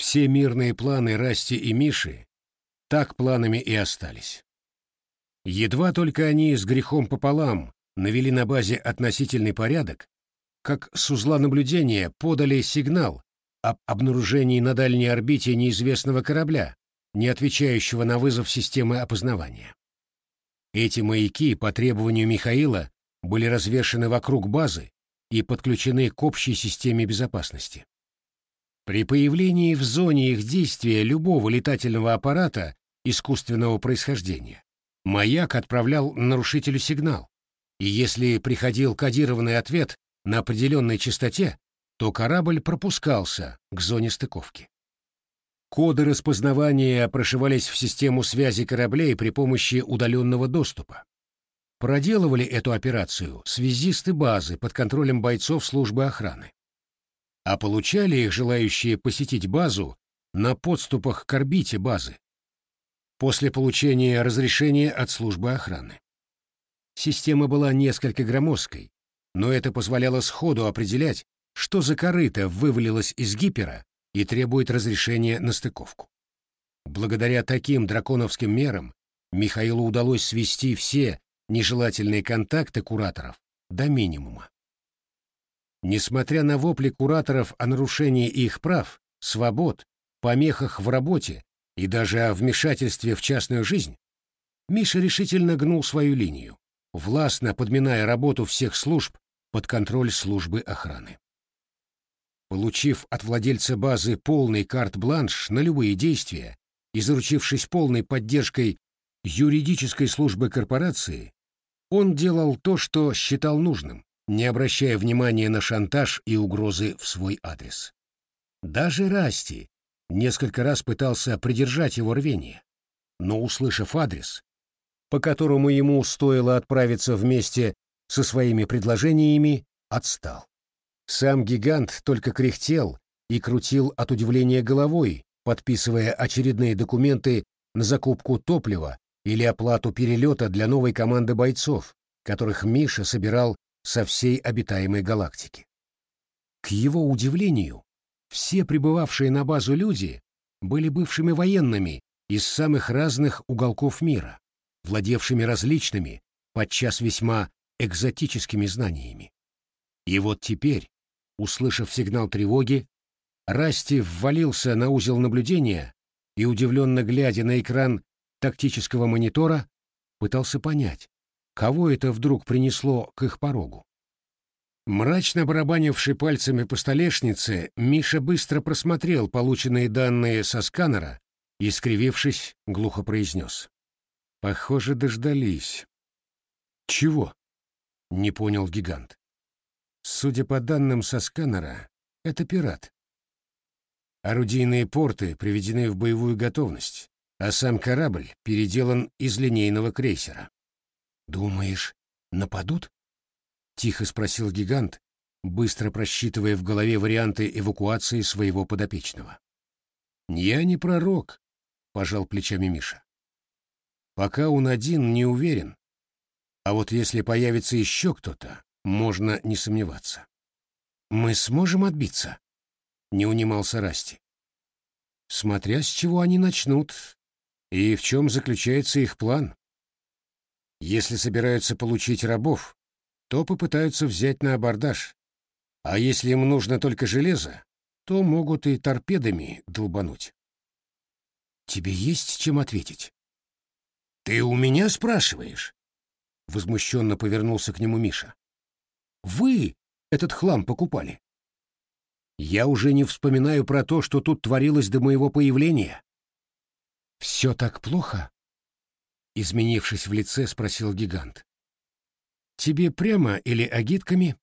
Все мирные планы Расти и Миши так планами и остались. Едва только они с грехом пополам навели на базе относительный порядок, как с узла наблюдения подали сигнал об обнаружении на дальней орбите неизвестного корабля, не отвечающего на вызов системы опознавания. Эти маяки по требованию Михаила были развешаны вокруг базы и подключены к общей системе безопасности. При появлении в зоне их действия любого летательного аппарата искусственного происхождения маяк отправлял нарушителю сигнал, и если приходил кодированный ответ на определенной частоте, то корабль пропускался к зоне стыковки. Коды распознавания прошивались в систему связи кораблей при помощи удаленного доступа. Проделывали эту операцию связисты базы под контролем бойцов службы охраны. А получали их желающие посетить базу на подступах к орбите базы после получения разрешения от службы охраны. Система была несколько громоздкой, но это позволяло сходу определять, что за корыто вывалилось из гипера и требует разрешения на стыковку. Благодаря таким драконовским мерам Михаилу удалось свести все нежелательные контакты кураторов до минимума. Несмотря на вопли кураторов о нарушении их прав, свобод, помехах в работе и даже о вмешательстве в частную жизнь, Миша решительно гнул свою линию, властно подминая работу всех служб под контроль службы охраны. Получив от владельца базы полный карт-бланш на любые действия и заручившись полной поддержкой юридической службы корпорации, он делал то, что считал нужным, не обращая внимания на шантаж и угрозы в свой адрес. Даже Расти несколько раз пытался придержать его рвение, но, услышав адрес, по которому ему стоило отправиться вместе со своими предложениями, отстал. Сам гигант только кряхтел и крутил от удивления головой, подписывая очередные документы на закупку топлива или оплату перелета для новой команды бойцов, которых Миша собирал со всей обитаемой галактики. К его удивлению, все прибывавшие на базу люди были бывшими военными из самых разных уголков мира, владевшими различными, подчас весьма экзотическими знаниями. И вот теперь, Услышав сигнал тревоги, Расти ввалился на узел наблюдения и, удивленно глядя на экран тактического монитора, пытался понять, кого это вдруг принесло к их порогу. Мрачно барабанивший пальцами по столешнице, Миша быстро просмотрел полученные данные со сканера и, скривившись, глухо произнес. «Похоже, дождались». «Чего?» — не понял гигант. Судя по данным со сканера, это пират. Орудийные порты приведены в боевую готовность, а сам корабль переделан из линейного крейсера. «Думаешь, нападут?» — тихо спросил гигант, быстро просчитывая в голове варианты эвакуации своего подопечного. «Я не пророк», — пожал плечами Миша. «Пока он один, не уверен. А вот если появится еще кто-то, можно не сомневаться. «Мы сможем отбиться?» — не унимался Расти. «Смотря с чего они начнут и в чем заключается их план. Если собираются получить рабов, то попытаются взять на абордаж, а если им нужно только железо, то могут и торпедами долбануть». «Тебе есть чем ответить?» «Ты у меня спрашиваешь?» Возмущенно повернулся к нему Миша. Вы этот хлам покупали. Я уже не вспоминаю про то, что тут творилось до моего появления. Все так плохо? Изменившись в лице, спросил гигант. Тебе прямо или агитками?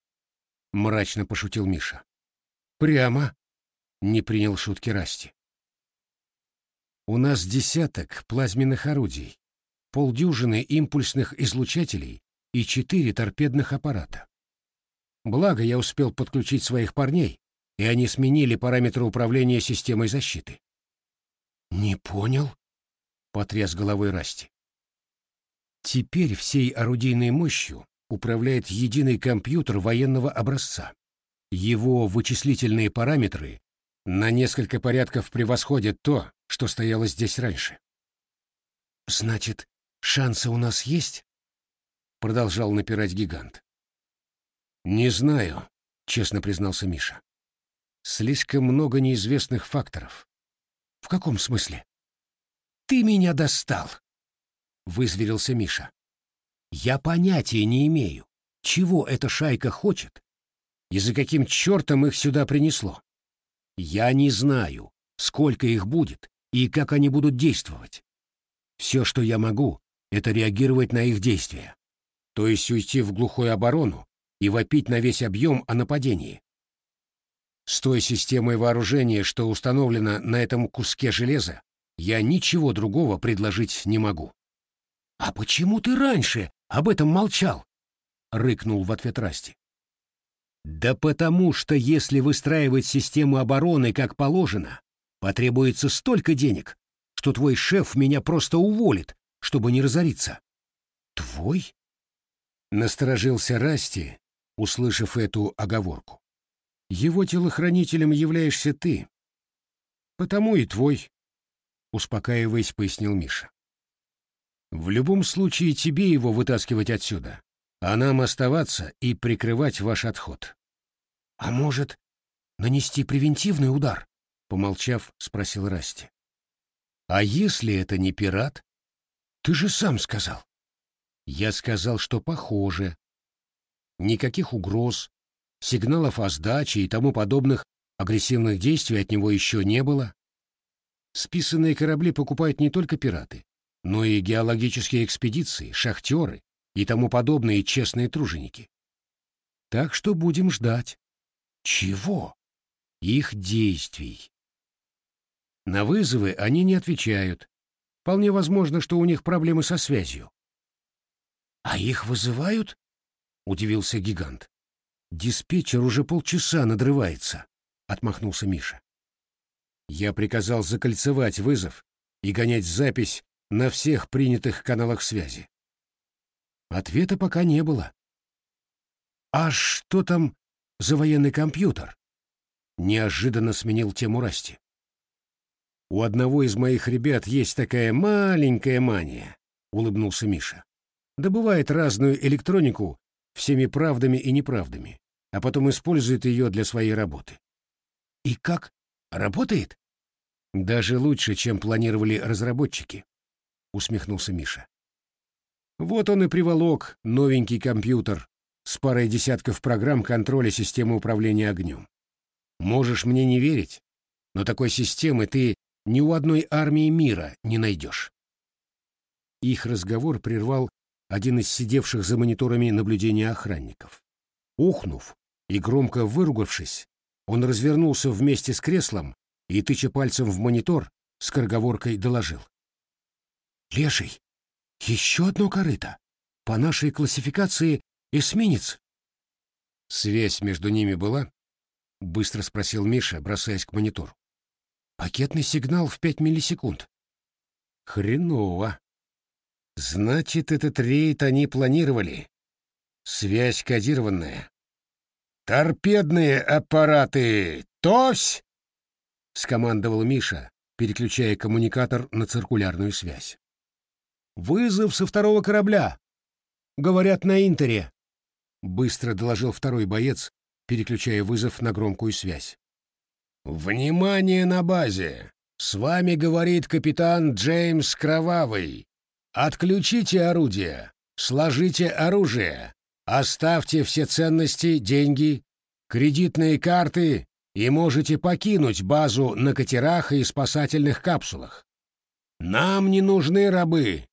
Мрачно пошутил Миша. Прямо. Не принял шутки Расти. У нас десяток плазменных орудий, полдюжины импульсных излучателей и четыре торпедных аппарата. Благо, я успел подключить своих парней, и они сменили параметры управления системой защиты. «Не понял?» — потряс головой Расти. «Теперь всей орудийной мощью управляет единый компьютер военного образца. Его вычислительные параметры на несколько порядков превосходит то, что стояло здесь раньше. «Значит, шансы у нас есть?» — продолжал напирать гигант. «Не знаю», — честно признался Миша. «Слишком много неизвестных факторов». «В каком смысле?» «Ты меня достал», — вызверился Миша. «Я понятия не имею, чего эта шайка хочет и за каким чертом их сюда принесло. Я не знаю, сколько их будет и как они будут действовать. Все, что я могу, это реагировать на их действия, то есть уйти в глухую оборону и вопить на весь объем о нападении. С той системой вооружения, что установлена на этом куске железа, я ничего другого предложить не могу. «А почему ты раньше об этом молчал?» — рыкнул в ответ Расти. «Да потому что если выстраивать систему обороны как положено, потребуется столько денег, что твой шеф меня просто уволит, чтобы не разориться». «Твой?» — насторожился Расти, услышав эту оговорку. «Его телохранителем являешься ты. Потому и твой», — успокаиваясь, пояснил Миша. «В любом случае тебе его вытаскивать отсюда, а нам оставаться и прикрывать ваш отход». «А может, нанести превентивный удар?» — помолчав, спросил Расти. «А если это не пират?» «Ты же сам сказал». «Я сказал, что похоже. Никаких угроз, сигналов о сдаче и тому подобных агрессивных действий от него еще не было. Списанные корабли покупают не только пираты, но и геологические экспедиции, шахтеры и тому подобные честные труженики. Так что будем ждать. Чего? Их действий. На вызовы они не отвечают. Вполне возможно, что у них проблемы со связью. «А их вызывают?» — удивился гигант. «Диспетчер уже полчаса надрывается», — отмахнулся Миша. Я приказал закольцевать вызов и гонять запись на всех принятых каналах связи. Ответа пока не было. «А что там за военный компьютер?» Неожиданно сменил тему Расти. «У одного из моих ребят есть такая маленькая мания», — улыбнулся Миша. «Добывает разную электронику всеми правдами и неправдами, а потом использует ее для своей работы». «И как? Работает?» «Даже лучше, чем планировали разработчики», — усмехнулся Миша. «Вот он и приволок новенький компьютер с парой десятков программ контроля системы управления огнем. Можешь мне не верить, но такой системы ты ни у одной армии мира не найдешь. Их разговор прервал один из сидевших за мониторами наблюдения охранников. Ухнув и громко выругавшись, он развернулся вместе с креслом и, тыча пальцем в монитор, с корговоркой доложил. «Леший, еще одно корыто. По нашей классификации эсминец». «Связь между ними была?» — быстро спросил Миша, бросаясь к монитору. Пакетный сигнал в пять миллисекунд. Хреново. Значит, этот рейд они планировали. Связь кодированная. «Торпедные аппараты! Товсь!» — скомандовал Миша, переключая коммуникатор на циркулярную связь. «Вызов со второго корабля!» «Говорят, на Интере!» — быстро доложил второй боец, переключая вызов на громкую связь. «Внимание на базе! С вами говорит капитан Джеймс Кровавый. Отключите орудие, сложите оружие, оставьте все ценности, деньги, кредитные карты и можете покинуть базу на катерах и спасательных капсулах. Нам не нужны рабы.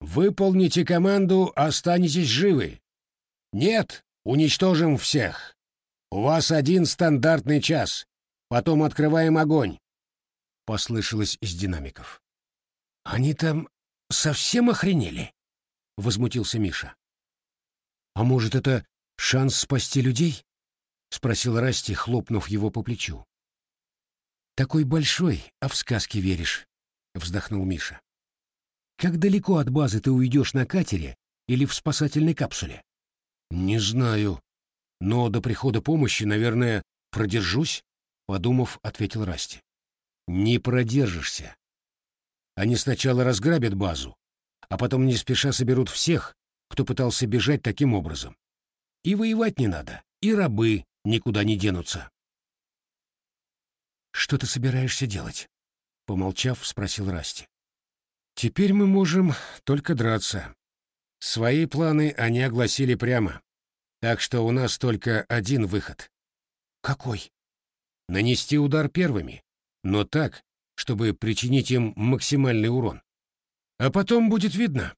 Выполните команду, останетесь живы. Нет, уничтожим всех. У вас один стандартный час. Потом открываем огонь!» — послышалось из динамиков. «Они там совсем охренели?» — возмутился Миша. «А может, это шанс спасти людей?» — спросил Расти, хлопнув его по плечу. «Такой большой, а в сказки веришь», — вздохнул Миша. «Как далеко от базы ты уйдешь на катере или в спасательной капсуле?» «Не знаю, но до прихода помощи, наверное, продержусь». подумав, ответил Расти. Не продержишься. Они сначала разграбят базу, а потом не спеша соберут всех, кто пытался бежать таким образом. И воевать не надо, и рабы никуда не денутся. «Что ты собираешься делать?» — помолчав, спросил Расти. «Теперь мы можем только драться. Свои планы они огласили прямо, так что у нас только один выход». «Какой?» «Нанести удар первыми, но так, чтобы причинить им максимальный урон. А потом будет видно».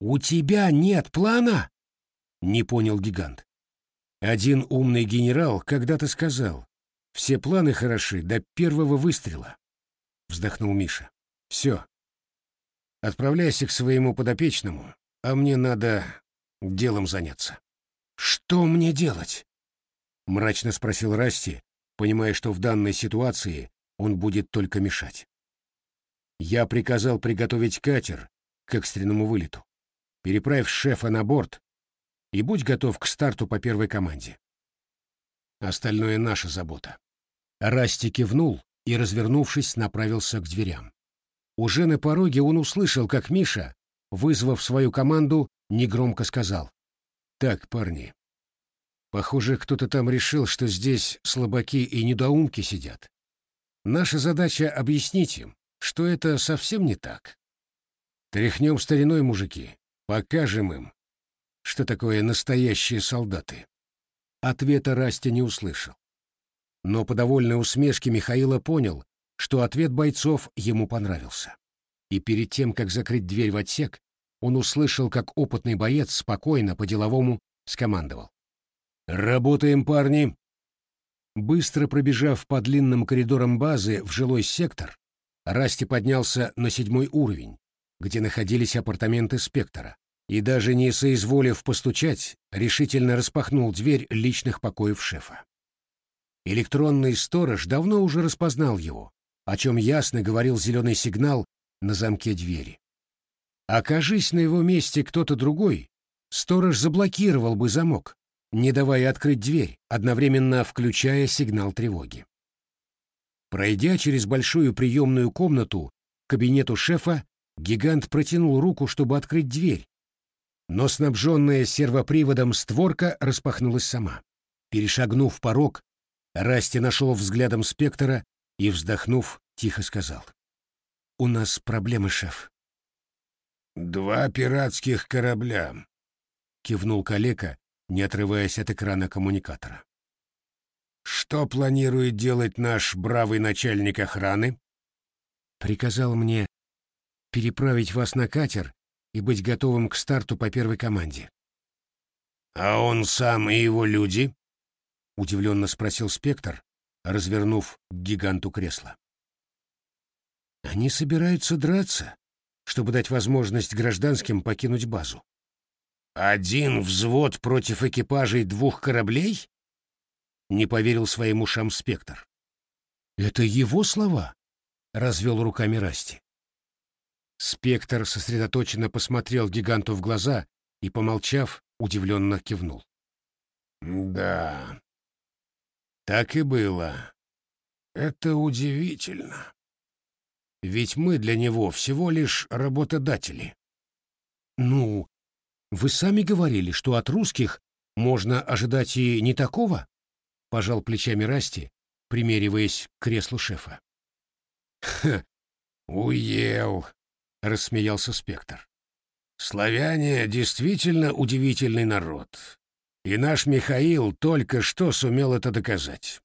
«У тебя нет плана?» — не понял гигант. Один умный генерал когда-то сказал, все планы хороши до первого выстрела. Вздохнул Миша. Все. Отправляйся к своему подопечному, а мне надо делом заняться. Что мне делать? Мрачно спросил Расти, понимая, что в данной ситуации он будет только мешать. Я приказал приготовить катер к экстренному вылету. Переправь шефа на борт и будь готов к старту по первой команде. Остальное наша забота. Расти кивнул и, развернувшись, направился к дверям. Уже на пороге он услышал, как Миша, вызвав свою команду, негромко сказал. «Так, парни, похоже, кто-то там решил, что здесь слабаки и недоумки сидят. Наша задача — объяснить им, что это совсем не так. Тряхнем стариной, мужики, покажем им, что такое настоящие солдаты». Ответа Расти не услышал. Но по довольной усмешке Михаила понял, что ответ бойцов ему понравился. И перед тем, как закрыть дверь в отсек, он услышал, как опытный боец спокойно, по-деловому скомандовал. «Работаем, парни!» Быстро пробежав по длинным коридорам базы в жилой сектор, Расти поднялся на седьмой уровень, где находились апартаменты Спектора, и даже не соизволив постучать, решительно распахнул дверь личных покоев шефа. Электронный сторож давно уже распознал его, о чем ясно говорил зеленый сигнал на замке двери. Окажись на его месте кто-то другой, сторож заблокировал бы замок, не давая открыть дверь, одновременно включая сигнал тревоги. Пройдя через большую приемную комнату к кабинету шефа, гигант протянул руку, чтобы открыть дверь, но снабженная сервоприводом створка распахнулась сама. Перешагнув порог, Расти нашел взглядом спектра и, вздохнув, тихо сказал. «У нас проблемы, шеф». «Два пиратских корабля», — кивнул калека, не отрываясь от экрана коммуникатора. «Что планирует делать наш бравый начальник охраны?» «Приказал мне переправить вас на катер и быть готовым к старту по первой команде». «А он сам и его люди?» — удивленно спросил Спектр, развернув к гиганту кресло. «Они собираются драться, чтобы дать возможность гражданским покинуть базу». «Один взвод против экипажей двух кораблей?» — не поверил своим ушам Спектр. «Это его слова?» — развел руками Расти. Спектр сосредоточенно посмотрел гиганту в глаза и, помолчав, удивленно кивнул. «Да, так и было. Это удивительно. Ведь мы для него всего лишь работодатели. Ну, вы сами говорили, что от русских можно ожидать и не такого? Пожал плечами Расти, примериваясь к креслу шефа. Ха, уел, рассмеялся Спектр. Славяне действительно удивительный народ. И наш Михаил только что сумел это доказать.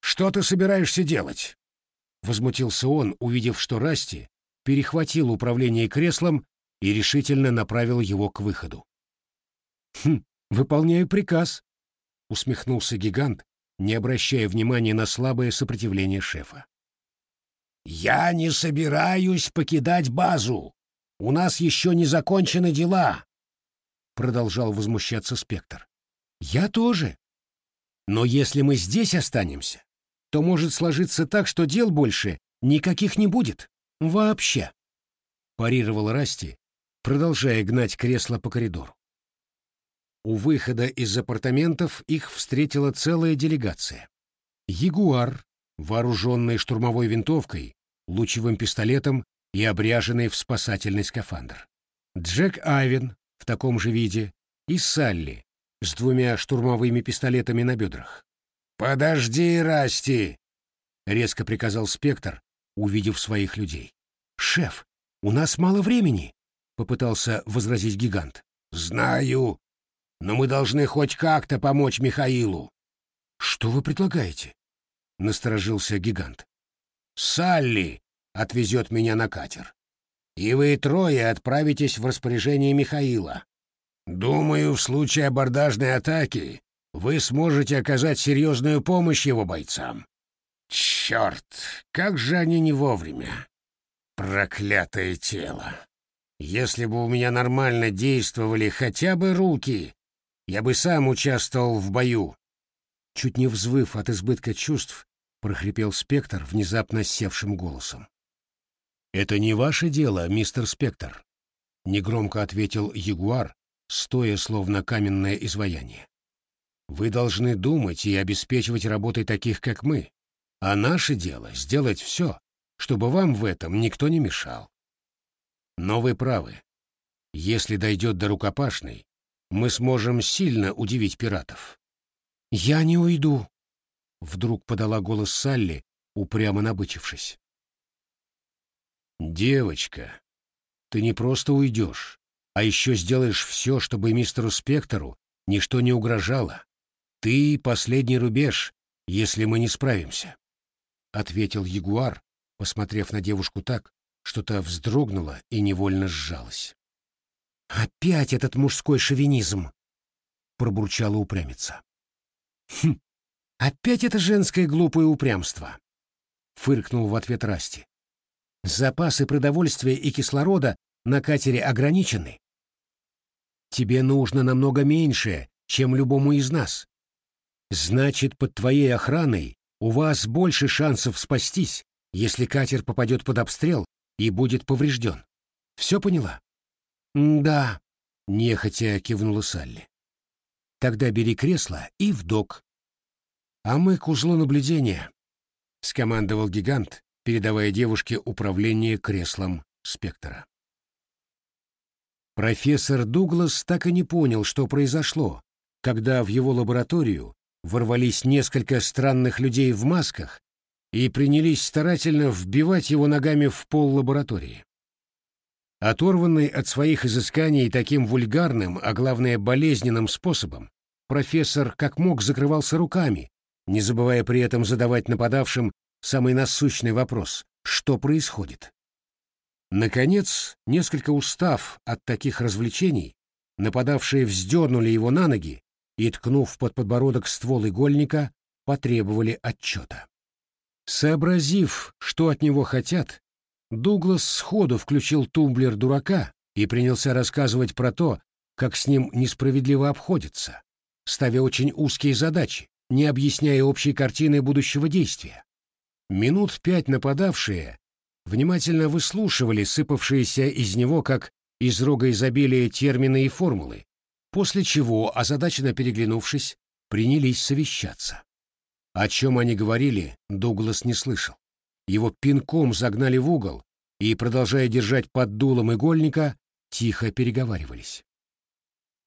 «Что ты собираешься делать?» — возмутился он, увидев, что Расти перехватил управление креслом и решительно направил его к выходу. «Хм, выполняю приказ», — усмехнулся гигант, не обращая внимания на слабое сопротивление шефа. «Я не собираюсь покидать базу. У нас еще не закончены дела продолжал возмущаться Спектр. Я тоже. Но если мы здесь останемся, то может сложиться так, что дел больше никаких не будет. Вообще. Парировал Расти, продолжая гнать кресло по коридору. У выхода из апартаментов их встретила целая делегация. Ягуар, вооруженный штурмовой винтовкой, лучевым пистолетом и обряженный в спасательный скафандр. Джек Айвен в таком же виде и Салли с двумя штурмовыми пистолетами на бедрах. «Подожди, Расти!» — резко приказал Спектр, увидев своих людей. «Шеф, у нас мало времени!» — попытался возразить гигант. «Знаю, но мы должны хоть как-то помочь Михаилу». «Что вы предлагаете?» — насторожился гигант. «Салли отвезет меня на катер, и вы трое отправитесь в распоряжение Михаила. Думаю, в случае абордажной атаки вы сможете оказать серьезную помощь его бойцам. Черт, как же они не вовремя. Проклятое тело. Если бы у меня нормально действовали хотя бы руки, я бы сам участвовал в бою. Чуть не взвыв от избытка чувств, прохрипел Спектр внезапно севшим голосом. «Это не ваше дело, мистер Спектр», — негромко ответил Ягуар, стоя словно каменное изваяние. «Вы должны думать и обеспечивать работой таких, как мы, а наше дело — сделать все, чтобы вам в этом никто не мешал. Но вы правы. Если дойдет до рукопашной, мы сможем сильно удивить пиратов». «Я не уйду», — вдруг подала голос Салли, упрямо набычившись. «Девочка, ты не просто уйдешь, а еще сделаешь все, чтобы мистеру Спектору ничто не угрожало. Ты — последний рубеж, если мы не справимся», — ответил Ягуар, посмотрев на девушку так, что та вздрогнула и невольно сжалась. «Опять этот мужской шовинизм!» — пробурчала упрямица. «Хм, опять это женское глупое упрямство!» — фыркнул в ответ Расти. «Запасы продовольствия и кислорода на катере ограничены. Тебе нужно намного меньше, чем любому из нас. Значит, под твоей охраной у вас больше шансов спастись, если катер попадет под обстрел и будет поврежден. Все поняла? Да, нехотя кивнула Салли. Тогда бери кресло и в док. А мы к узлу наблюдения, скомандовал гигант, передавая девушке управление креслом спектра. Профессор Дуглас так и не понял, что произошло, когда в его лабораторию ворвались несколько странных людей в масках и принялись старательно вбивать его ногами в пол лаборатории. Оторванный от своих изысканий таким вульгарным, а главное болезненным способом, профессор как мог закрывался руками, не забывая при этом задавать нападавшим самый насущный вопрос — что происходит? Наконец, несколько устав от таких развлечений, нападавшие вздернули его на ноги и, ткнув под подбородок ствол игольника, потребовали отчета. Сообразив, что от него хотят, Дуглас сходу включил тумблер дурака и принялся рассказывать про то, как с ним несправедливо обходятся, ставя очень узкие задачи, не объясняя общей картины будущего действия. Минут пять нападавшие внимательно выслушивали сыпавшиеся из него, как из рога изобилия, термины и формулы, после чего, озадаченно переглянувшись, принялись совещаться. О чем они говорили, Дуглас не слышал. Его пинком загнали в угол и, продолжая держать под дулом игольника, тихо переговаривались.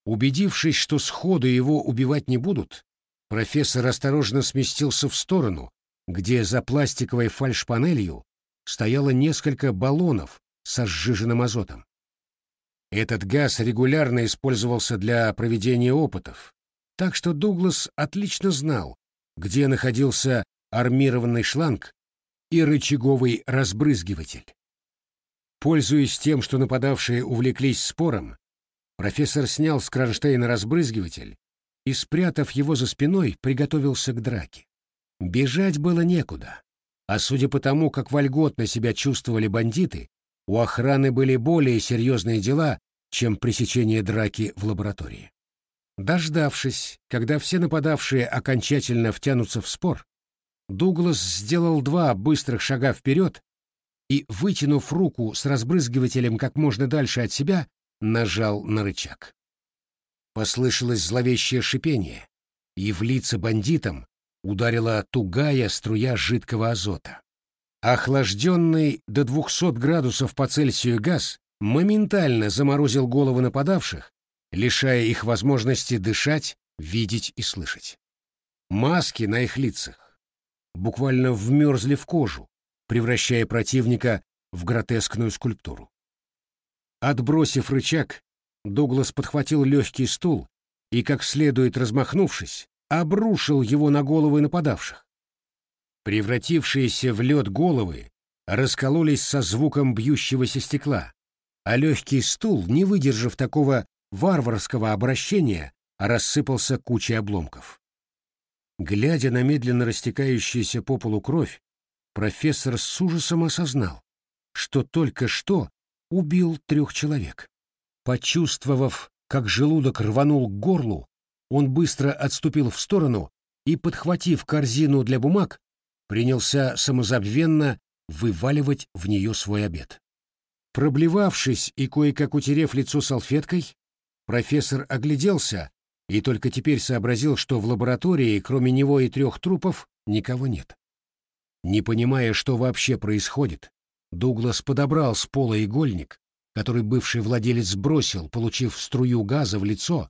Убедившись, что сходу его убивать не будут, профессор осторожно сместился в сторону, где за пластиковой фальшпанелью стояло несколько баллонов со сжиженным азотом. Этот газ регулярно использовался для проведения опытов, так что Дуглас отлично знал, где находился армированный шланг и рычаговый разбрызгиватель. Пользуясь тем, что нападавшие увлеклись спором, профессор снял с кронштейна разбрызгиватель и, спрятав его за спиной, приготовился к драке. Бежать было некуда. А судя по тому, как вольготно себя чувствовали бандиты, у охраны были более серьезные дела, чем пресечение драки в лаборатории. Дождавшись, когда все нападавшие окончательно втянутся в спор, Дуглас сделал два быстрых шага вперед и, вытянув руку с разбрызгивателем как можно дальше от себя, нажал на рычаг. Послышалось зловещее шипение, и в лица бандитам ударила тугая струя жидкого азота. Охлажденный до 200 градусов по Цельсию газ моментально заморозил головы нападавших, лишая их возможности дышать, видеть и слышать. Маски на их лицах буквально вмерзли в кожу, превращая противника в гротескную скульптуру. Отбросив рычаг, Дуглас подхватил легкий стул и, как следует размахнувшись, обрушил его на головы нападавших. Превратившиеся в лед головы раскололись со звуком бьющегося стекла, а легкий стул, не выдержав такого варварского обращения, рассыпался кучей обломков. Глядя на медленно растекающуюся по полу кровь, профессор с ужасом осознал, что только что убил трех человек. Почувствовав, как желудок рванул к горлу, он быстро отступил в сторону и, подхватив корзину для бумаг, принялся самозабвенно вываливать в нее свой обед. Проблевавшись и кое-как утерев лицо салфеткой, профессор огляделся и только теперь сообразил, что в лаборатории, кроме него и трех трупов, никого нет. Не понимая, что вообще происходит, Дуглас подобрал с пола игольник, который бывший владелец сбросил, получив струю газа в лицо,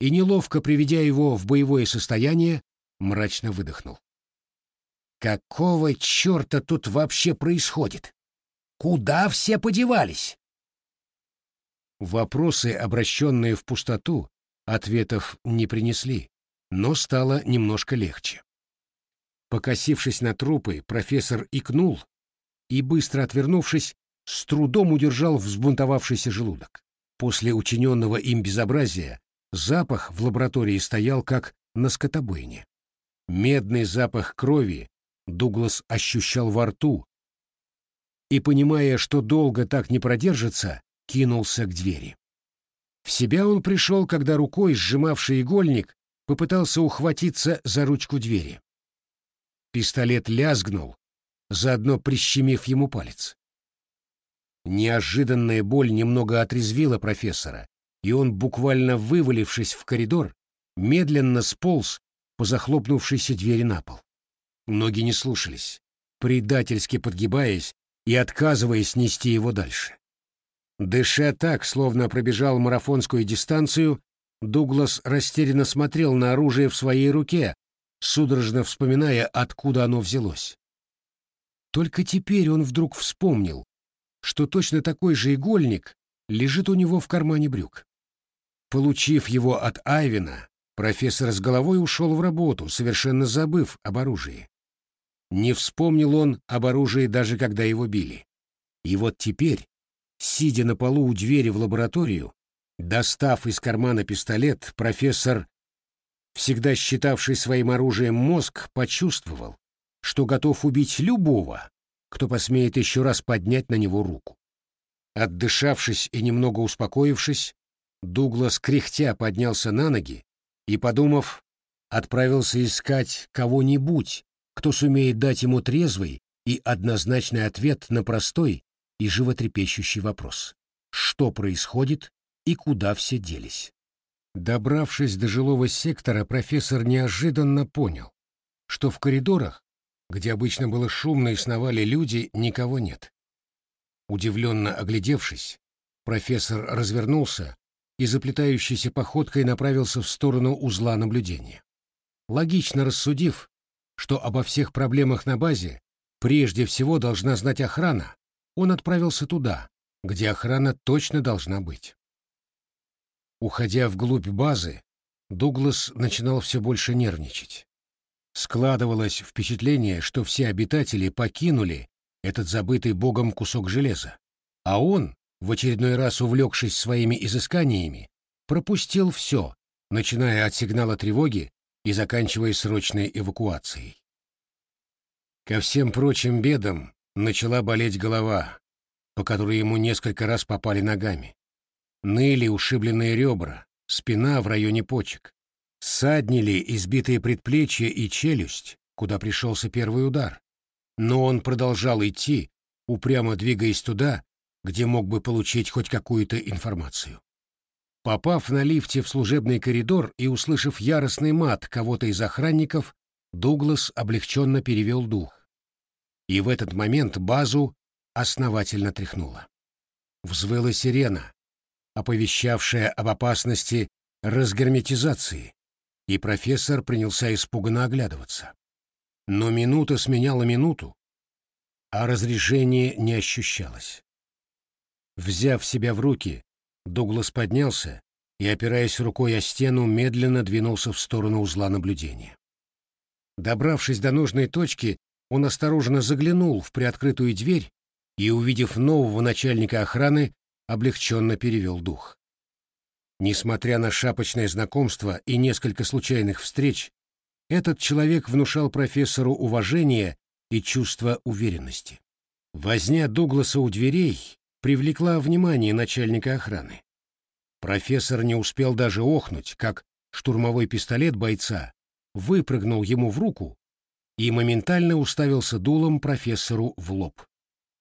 и, неловко приведя его в боевое состояние, мрачно выдохнул. «Какого черта тут вообще происходит? Куда все подевались?» Вопросы, обращенные в пустоту, ответов не принесли, но стало немножко легче. Покосившись на трупы, профессор икнул и, быстро отвернувшись, с трудом удержал взбунтовавшийся желудок. После учиненного им безобразия запах в лаборатории стоял как на скотобойне. Медный запах крови Дуглас ощущал во рту и, понимая, что долго так не продержится, кинулся к двери. В себя он пришел, когда рукой, сжимавший игольник, попытался ухватиться за ручку двери. Пистолет лязгнул, заодно прищемив ему палец. Неожиданная боль немного отрезвила профессора, и он, буквально вывалившись в коридор, медленно сполз по захлопнувшейся двери на пол. Ноги не слушались, предательски подгибаясь и отказываясь нести его дальше. Дыша так, словно пробежал марафонскую дистанцию, Дуглас растерянно смотрел на оружие в своей руке, судорожно вспоминая, откуда оно взялось. Только теперь он вдруг вспомнил, что точно такой же игольник лежит у него в кармане брюк. Получив его от Айвина, профессор с головой ушел в работу, совершенно забыв об оружии. Не вспомнил он об оружии даже когда его били. И вот теперь, сидя на полу у двери в лабораторию, достав из кармана пистолет, профессор, всегда считавший своим оружием мозг, почувствовал, что готов убить любого, кто посмеет еще раз поднять на него руку. Отдышавшись и немного успокоившись, Дуглас кряхтя поднялся на ноги и, подумав, отправился искать кого-нибудь, кто сумеет дать ему трезвый и однозначный ответ на простой и животрепещущий вопрос. Что происходит и куда все делись? Добравшись до жилого сектора, профессор неожиданно понял, что в коридорах где обычно было шумно и сновали люди, никого нет. Удивленно оглядевшись, профессор развернулся и заплетающейся походкой направился в сторону узла наблюдения. Логично рассудив, что обо всех проблемах на базе прежде всего должна знать охрана, он отправился туда, где охрана точно должна быть. Уходя вглубь базы, Дуглас начинал все больше нервничать. Складывалось впечатление, что все обитатели покинули этот забытый богом кусок железа, а он, в очередной раз увлекшись своими изысканиями, пропустил все, начиная от сигнала тревоги и заканчивая срочной эвакуацией. Ко всем прочим бедам начала болеть голова, по которой ему несколько раз попали ногами. Ныли ушибленные ребра, спина в районе почек. Саднили избитые предплечья и челюсть, куда пришелся первый удар. Но он продолжал идти, упрямо двигаясь туда, где мог бы получить хоть какую-то информацию. Попав на лифте в служебный коридор и услышав яростный мат кого-то из охранников, Дуглас облегченно перевел дух. И в этот момент базу основательно тряхнуло. Взвыла сирена, оповещавшая об опасности разгерметизации, и профессор принялся испуганно оглядываться. Но минута сменяла минуту, а разрешение не ощущалось. Взяв себя в руки, Дуглас поднялся и, опираясь рукой о стену, медленно двинулся в сторону узла наблюдения. Добравшись до нужной точки, он осторожно заглянул в приоткрытую дверь и, увидев нового начальника охраны, облегченно перевел дух. Несмотря на шапочное знакомство и несколько случайных встреч, этот человек внушал профессору уважение и чувство уверенности. Возня Дугласа у дверей привлекла внимание начальника охраны. Профессор не успел даже охнуть, как штурмовой пистолет бойца выпрыгнул ему в руку и моментально уставился дулом профессору в лоб.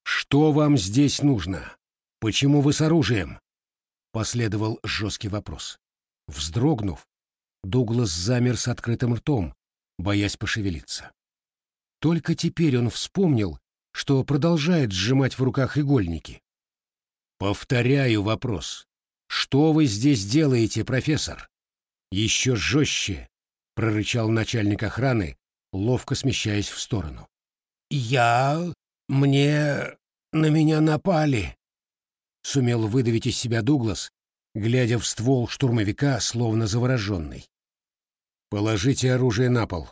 «Что вам здесь нужно? Почему вы с оружием?» Последовал жесткий вопрос. Вздрогнув, Дуглас замер с открытым ртом, боясь пошевелиться. Только теперь он вспомнил, что продолжает сжимать в руках игольники. «Повторяю вопрос. Что вы здесь делаете, профессор?» «Еще жестче», — прорычал начальник охраны, ловко смещаясь в сторону. «Я... мне... на меня напали», сумел выдавить из себя Дуглас, глядя в ствол штурмовика, словно завороженный. «Положите оружие на пол.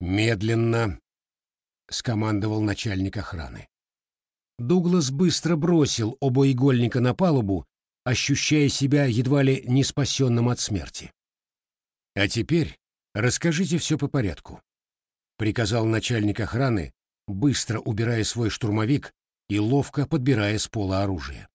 Медленно», — скомандовал начальник охраны. Дуглас быстро бросил оба игольника на палубу, ощущая себя едва ли не спасенным от смерти. «А теперь расскажите все по порядку», — приказал начальник охраны, быстро убирая свой штурмовик и ловко подбирая с пола оружие.